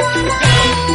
Sana.